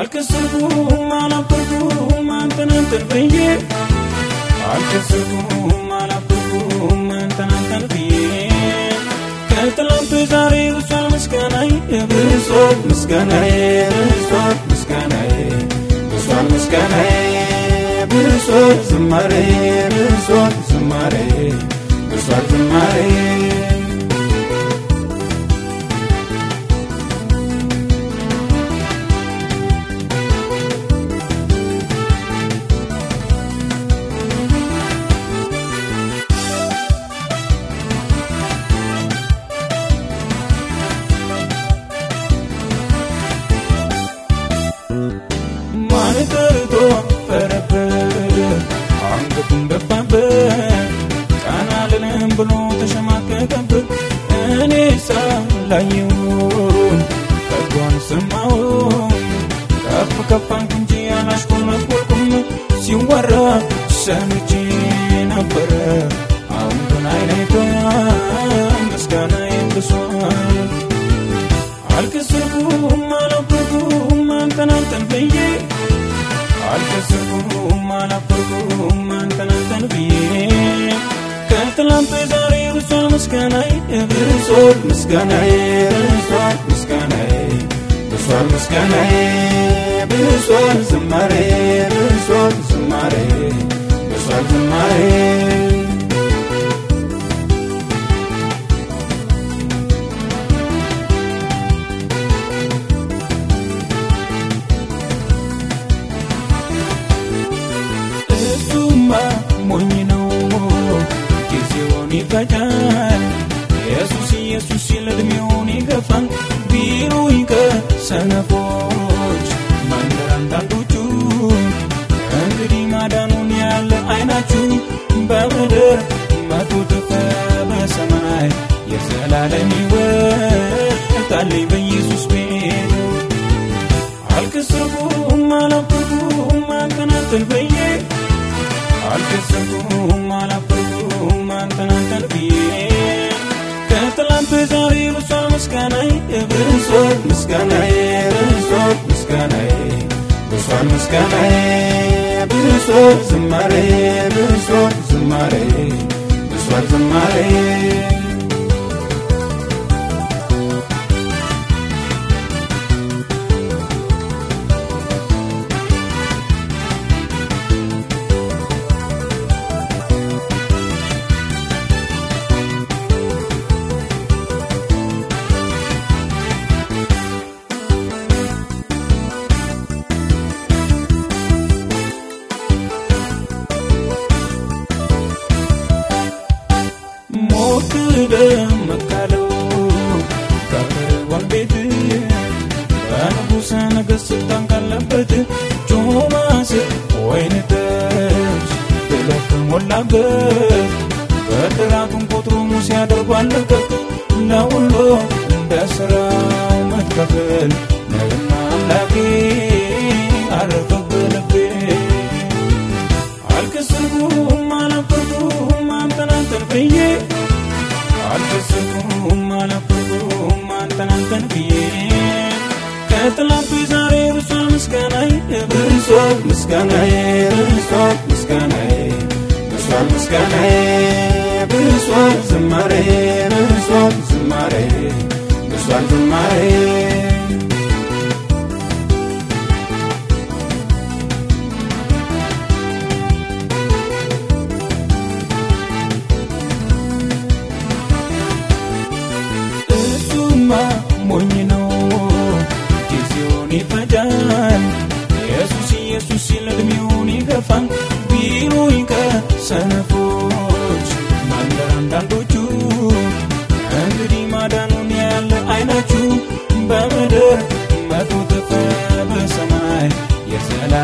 አልከሰርኩም አላፈርኩም አንተን አንተን ብዬ አልከሰርኩም አላፈርኩም አንተን አንተን ብዬ ከትላንቱ ዛሬ ብሷል ምስጋናዬ ብሷል ምስጋናዬ ብሷል ምስጋናዬ ብሷል ምስጋናዬ ብሷል ዝማሬ ብሷል ዝማሬ ብሷል ዝማሬ እንጂ አላሽኮለኮልኩም ሲወራ ሰምቼ ነበረ አሁን ግን አይነቷ ምስጋና ይብሷል አልከሰርኩም አላፈርኩም አንተን አንተን ብዬ አልከሰርኩም አላፈርኩም አንተን አንተን ብዬ ከትላንቱ ዛሬ ብሷል ምስጋናዬ ብሷል ምስጋናዬ ብሷል ምስጋናዬ ብሷል ምስጋናዬ ብሷል ዝማሬ ብሷል ዝማሬ ብሷል ዝማሬ ሞኝ ነው ጊዜውን ይፈጃል ኢየሱስ ኢየሱስ ሲል እድሜውን ይገፋል ከሰነፎች መንደር ብሷል ዝማሬ ብሷል ዝማሬ ብሷል ዝማሬ በንጉሠ ነገሥት ስልጣን ካለበት ጮማ ስር ወይን ጠጅ ብለት ከሞላበት በጥራቱን ቆጥሮ ሙሴ አድርጓል ለቀቅ ለሁሉ እንደ ሥራው መትከፍል ነውና አምላኬ አረፈብህ ልቤ አልከሰርኩም አላፈርኩም አንተን ብዬ አልከሰርኩም አላፈርኩም አንተን ብዬ ከትላንቱ ዛሬ ብሷል ምስጋናዬ ብሷል ምስጋናዬ ብሷል ምስጋናዬ ብሷል ዝማሬ ብሷል ዝማሬ ብሷል ዝማሬ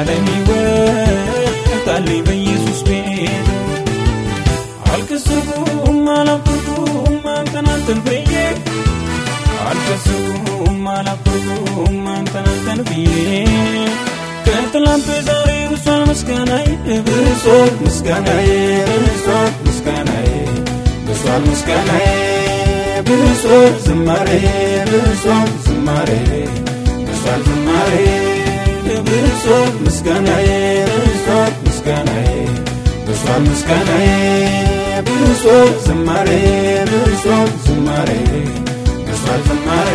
የዘላለም ሕይወት አለኝ በኢየሱስ ቤት አልከሰርኩም አላፈርኩም አንተን አንተን ብዬ አልከሰርኩም አላፈርኩም አንተን አንተን ብዬ ከትላንቱ ዛሬ ብሷል ምስጋናዬ ብሷል ምስጋናዬ ብሷል ምስጋናዬ ብሷል ምስጋናዬ ብሷል ዝማሬ ብሷል ዝማሬ ብሷል ዝማሬ ብሶት ምስጋናዬ ብሶት ምስጋናዬ ብሷል ምስጋናዬ ብሶት ዝማሬ ብሶት ዝማሬ ብሷል ዝማሬ